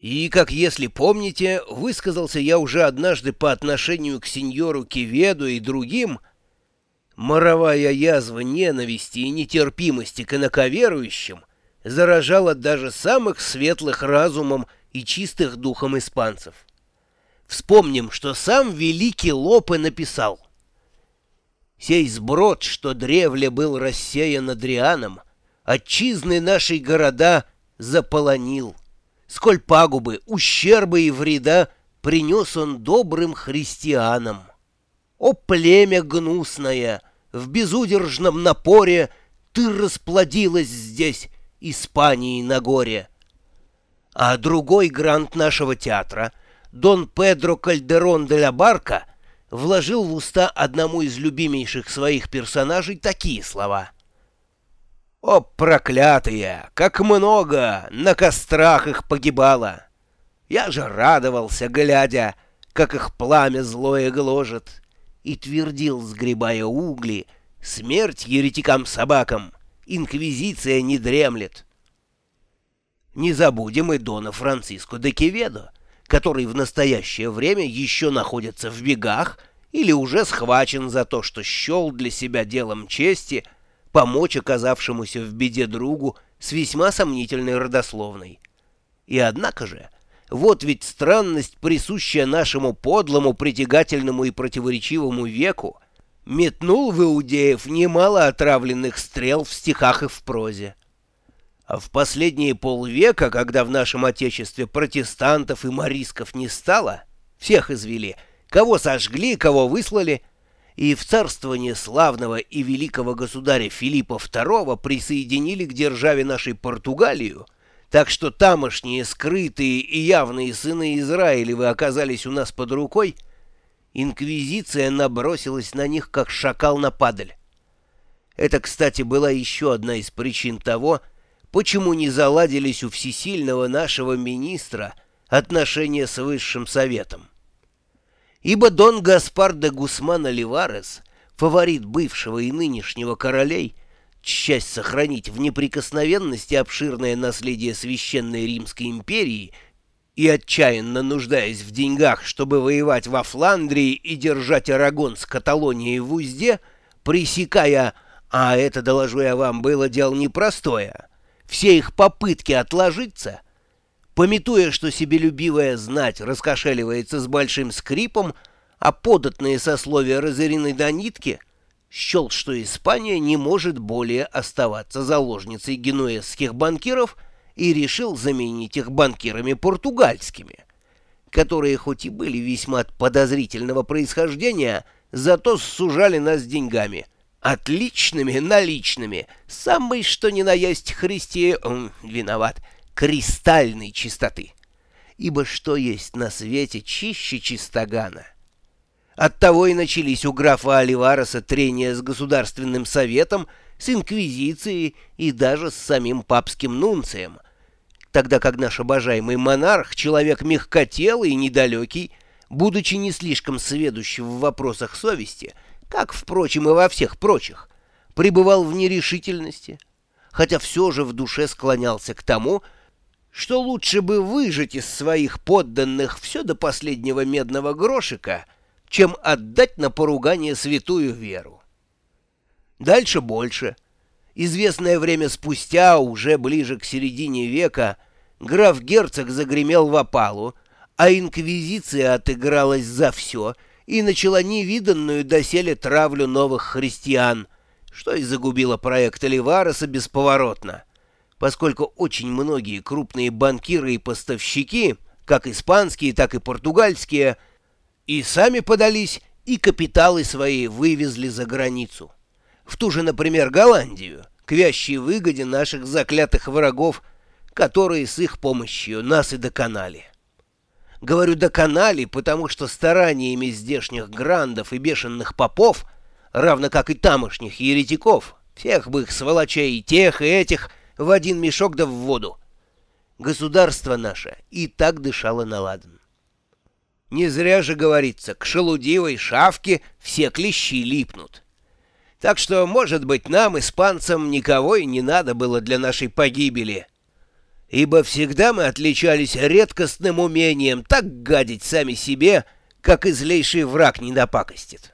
И, как если помните, высказался я уже однажды по отношению к сеньору Киведу и другим, моровая язва ненависти и нетерпимости к инаковерующим заражала даже самых светлых разумом и чистых духом испанцев. Вспомним, что сам великий Лопе написал. «Сей сброд, что древле был рассеян Адрианом, отчизны нашей города заполонил» сколь пагубы, ущербы и вреда принес он добрым христианам. О племя гнусное, в безудержном напоре ты расплодилась здесь, Испании на горе. А другой грант нашего театра, Дон Педро Кальдерон де ла Барка, вложил в уста одному из любимейших своих персонажей такие слова — о, проклятые! Как много на кострах их погибало! Я же радовался, глядя, как их пламя злое гложет, и твердил, сгребая угли, смерть еретикам-собакам, инквизиция не дремлет. Не забудем и Дона Франциско де Кеведо, который в настоящее время еще находится в бегах или уже схвачен за то, что счел для себя делом чести — помочь оказавшемуся в беде другу с весьма сомнительной родословной. И однако же, вот ведь странность, присущая нашему подлому, притягательному и противоречивому веку, метнул в иудеев немало отравленных стрел в стихах и в прозе. А в последние полвека, когда в нашем Отечестве протестантов и морисков не стало, всех извели, кого сожгли, кого выслали — и в царствование славного и великого государя Филиппа II присоединили к державе нашей Португалию, так что тамошние скрытые и явные сыны Израилевы оказались у нас под рукой, инквизиция набросилась на них, как шакал на падаль. Это, кстати, была еще одна из причин того, почему не заладились у всесильного нашего министра отношения с Высшим Советом ибо Дон Гаспар де Гусман Оливарес, фаворит бывшего и нынешнего королей, часть сохранить в неприкосновенности обширное наследие Священной Римской империи и отчаянно нуждаясь в деньгах, чтобы воевать во Фландрии и держать Арагон с Каталонией в узде, пресекая, а это, доложу я вам, было дело непростое, все их попытки отложиться — Пометуя, что себелюбивая знать раскошеливается с большим скрипом, а податные сословия разорены до нитки, счел, что Испания не может более оставаться заложницей генуэзских банкиров и решил заменить их банкирами португальскими, которые хоть и были весьма подозрительного происхождения, зато сужали нас деньгами, отличными наличными, самый что ни на есть христи... виноват — кристальной чистоты. Ибо что есть на свете чище чистогана? Оттого и начались у графа Оливареса трения с Государственным Советом, с Инквизицией и даже с самим папским нунцием, тогда как наш обожаемый монарх, человек мягкотелый и недалекий, будучи не слишком сведущим в вопросах совести, как, впрочем, и во всех прочих, пребывал в нерешительности, хотя все же в душе склонялся к тому, что лучше бы выжать из своих подданных все до последнего медного грошика, чем отдать на поругание святую веру. Дальше больше. Известное время спустя, уже ближе к середине века, граф-герцог загремел в опалу, а инквизиция отыгралась за все и начала невиданную доселе травлю новых христиан, что и загубило проект Оливареса бесповоротно поскольку очень многие крупные банкиры и поставщики, как испанские, так и португальские, и сами подались, и капиталы свои вывезли за границу. В ту же, например, Голландию, к вящей выгоде наших заклятых врагов, которые с их помощью нас и доконали. Говорю «доконали», потому что стараниями здешних грандов и бешеных попов, равно как и тамошних еретиков, всех бы их сволочей, и тех, и этих – в один мешок да в воду. Государство наше и так дышало на. Не зря же говорится, к шелудивой шавке все клещи липнут. Так что, может быть, нам, испанцам, никого и не надо было для нашей погибели. ибо всегда мы отличались редкостным умением так гадить сами себе, как и злейший враг не допакостит.